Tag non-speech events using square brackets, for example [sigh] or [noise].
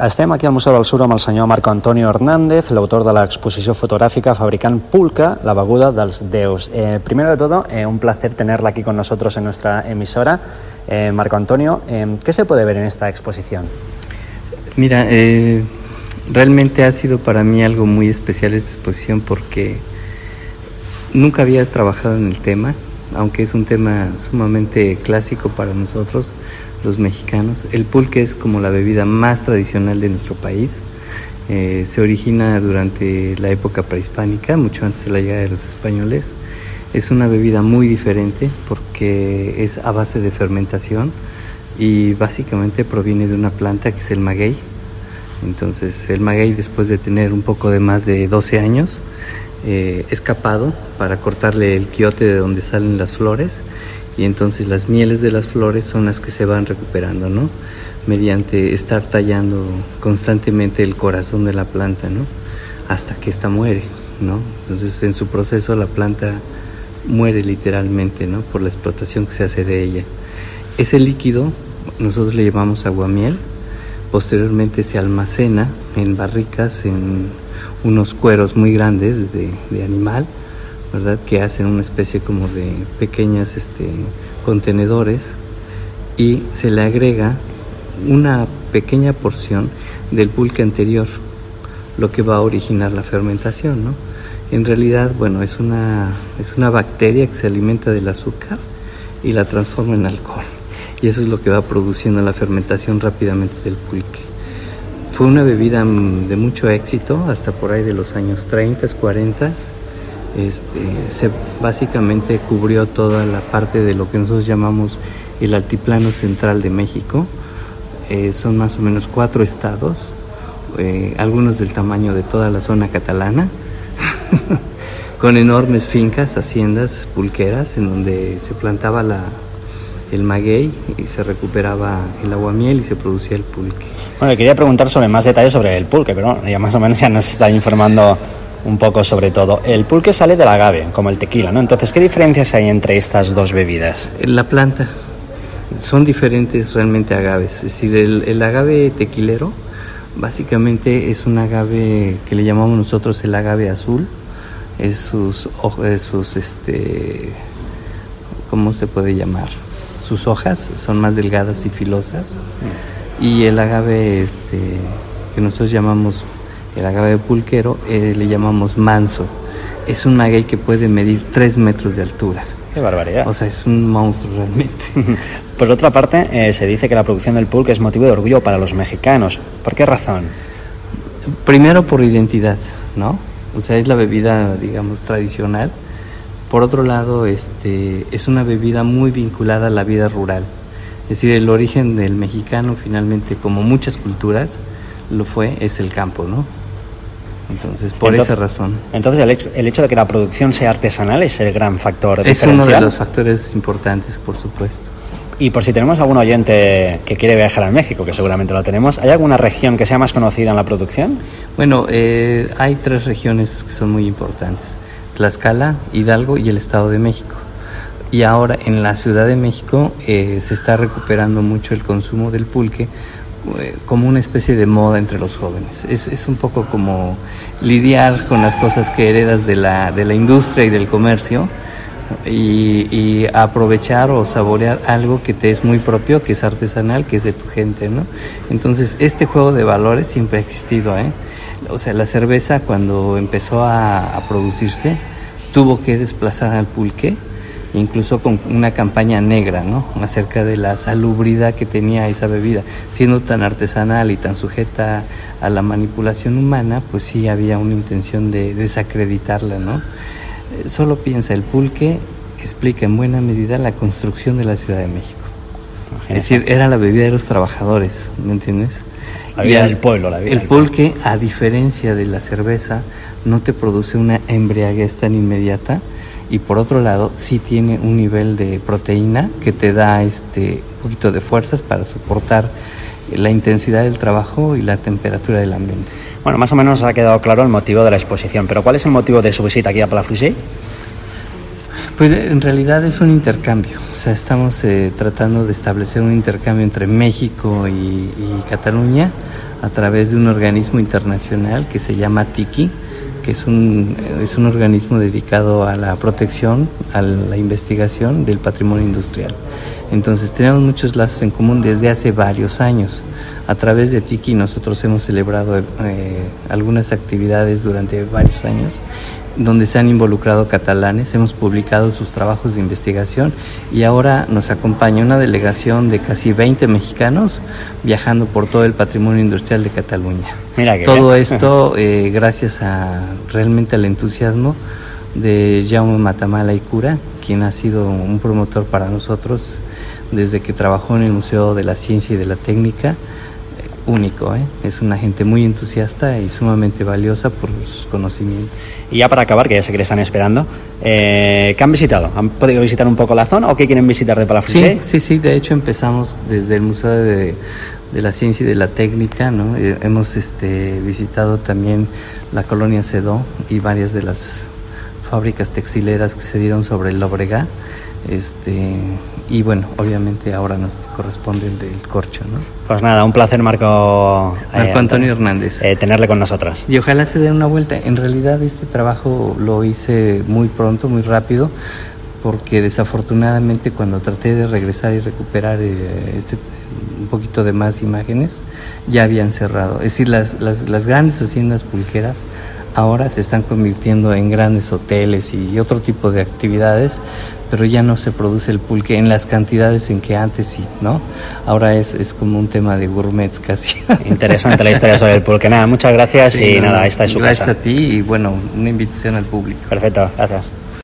Estem aquí al Museu del Sur amb el senyor Marco Antonio Hernández, l'autor de l'exposició fotogràfica Fabricant Pulca, la beguda dels déus. Eh, primero de todo, eh, un placer tenerla aquí con nosotros en nuestra emisora. Eh, Marco Antonio, eh, ¿qué se puede ver en esta exposición? Mira, realmente ha sido para mí algo muy especial esta exposición porque nunca había trabajado en el tema, aunque es un tema sumamente clásico para nosotros los mexicanos. El pulque es como la bebida más tradicional de nuestro país. Eh, se origina durante la época prehispánica, mucho antes de la llegada de los españoles. Es una bebida muy diferente porque es a base de fermentación y básicamente proviene de una planta que es el maguey. Entonces el maguey después de tener un poco de más de 12 años eh, es capado para cortarle el quiote de donde salen las flores y entonces las mieles de las flores son las que se van recuperando, ¿no? Mediante estar tallando constantemente el corazón de la planta, ¿no? Hasta que ésta muere, ¿no? Entonces en su proceso la planta muere literalmente, ¿no? Por la explotación que se hace de ella. Ese líquido nosotros le llamamos aguamiel, posteriormente se almacena en barricas, en unos cueros muy grandes de, animal, ¿verdad? Que hacen una especie como de pequeñas este, contenedores y se le agrega una pequeña porción del pulque anterior, lo que va a originar la fermentación, ¿no? En realidad, bueno, es una, es una bacteria que se alimenta del azúcar y la transforma en alcohol. Y eso es lo que va produciendo la fermentación rápidamente del pulque. Fue una bebida mm, de mucho éxito hasta por ahí de los años 30, 40 este, se básicamente cubrió toda la parte de lo que nosotros llamamos el altiplano central de México. Eh, son más o menos cuatro estados, eh, algunos del tamaño de toda la zona catalana, [laughs] con enormes fincas, haciendas pulqueras, en donde se plantaba la, el maguey y se recuperaba el aguamiel y se producía el pulque. Bueno, quería preguntar sobre más detalles sobre el pulque, pero ya más o menos ya nos está informando un poco sobre todo. El pulque sale del agave, como el tequila, ¿no? Entonces, ¿qué diferencias hay entre estas dos bebidas? La planta. Son diferentes realmente agaves. Es decir, el, agave tequilero básicamente es un agave que le llamamos nosotros el agave azul. Es sus, es sus este, ¿cómo se puede llamar? Sus hojas son más delgadas y filosas. Y el agave este, que nosotros llamamos el agave pulquero eh, le llamamos manso. Es un maguey que puede medir 3 metros de altura. Qué barbaridad. O sea, es un monstruo realmente. [laughs] por otra parte, eh, se dice que la producción del pulque es motivo de orgullo para los mexicanos. ¿Por qué razón? Primero por identidad, ¿no? O sea, es la bebida, digamos, tradicional. Por otro lado, este, es una bebida muy vinculada a la vida rural. Es decir, el origen del mexicano, finalmente, como muchas culturas, lo fue, es el campo, ¿no? Entonces, por esa razón. Entonces, el hecho, el hecho, de que la producción sea artesanal es el gran factor Es uno de los factores importantes, por supuesto. Y por si tenemos algún oyente que quiere viajar a México, que seguramente lo tenemos, ¿hay alguna región que sea más conocida en la producción? Bueno, eh, hay tres regiones que son muy importantes. Tlaxcala, Hidalgo y el Estado de México. Y ahora en la Ciudad de México eh, se está recuperando mucho el consumo del pulque eh, como una especie de moda entre los jóvenes. Es, es, un poco como lidiar con las cosas que heredas de la, de la industria y del comercio y, y, aprovechar o saborear algo que te es muy propio, que es artesanal, que es de tu gente, ¿no? Entonces, este juego de valores siempre ha existido, ¿eh? O sea, la cerveza cuando empezó a, a producirse tuvo que desplazar al pulque incluso con una campaña negra, ¿no? Acerca de la salubridad que tenía esa bebida. Siendo tan artesanal y tan sujeta a la manipulación humana, pues sí había una intención de desacreditarla, ¿no? Eh, solo piensa, el pulque explica en buena medida la construcción de la Ciudad de México. Es decir, era la bebida de los trabajadores, ¿me entiendes? La vida del pueblo, la vida El pulque, a diferencia de la cerveza, no te produce una embriaguez tan inmediata, y por otro lado sí tiene un nivel de proteína que te da este un poquito de fuerzas para soportar la intensidad del trabajo y la temperatura del ambiente. Bueno, más o menos ha quedado claro el motivo de la exposición, pero ¿cuál es el motivo de su visita aquí a Palafrugell? Pues en realidad es un intercambio, o sea, estamos eh, tratando de establecer un intercambio entre México y, y Cataluña a través de un organismo internacional que se llama TIKI, que es un, es un organismo dedicado a la protección, a la investigación del patrimonio industrial. Entonces tenemos muchos lazos en común desde hace varios años. A través de Tiki nosotros hemos celebrado eh, algunas actividades durante varios años donde se han involucrado catalanes, hemos publicado sus trabajos de investigación y ahora nos acompaña una delegación de casi 20 mexicanos viajando por todo el patrimonio industrial de Cataluña. todo esto [laughs] eh, gracias a realmente al entusiasmo de Jaume Matamala y Cura, quien ha sido un promotor para nosotros desde que trabajó en el Museo de la Ciencia y de la Técnica único, ¿eh? es una gente muy entusiasta y sumamente valiosa por sus conocimientos. Y ya para acabar, que ya sé que le están esperando, eh, ¿qué han visitado? ¿Han podido visitar un poco la zona o qué quieren visitar de Palafrugell? Sí, sí, sí, de hecho empezamos desde el Museo de, la Ciencia y de la Técnica, ¿no? Eh, hemos este, visitado también la colonia Cedó y varias de las fábricas textileras que se dieron sobre el Lobregá. Este, y bueno, obviamente ahora nos corresponde el del corcho, ¿no? Pues nada, un placer Marco, Marco Antonio Hernández. Eh, tenerle con nosotros. Y ojalá se den una vuelta. En realidad este trabajo lo hice muy pronto, muy rápido, porque desafortunadamente cuando traté de regresar y recuperar eh, este un poquito de más imágenes, ya habían cerrado. Es decir, las, las, las grandes haciendas pulqueras ahora se están convirtiendo en grandes hoteles y otro tipo de actividades, pero ya no se produce el pulque en las cantidades en que antes sí, ¿no? Ahora es, es como un tema de gourmets casi. [laughs] Interesante la historia sobre el pulque. Nada, muchas gracias y nada, esta es su casa. Gracias a ti y bueno, una invitación al público. Perfecto, gracias.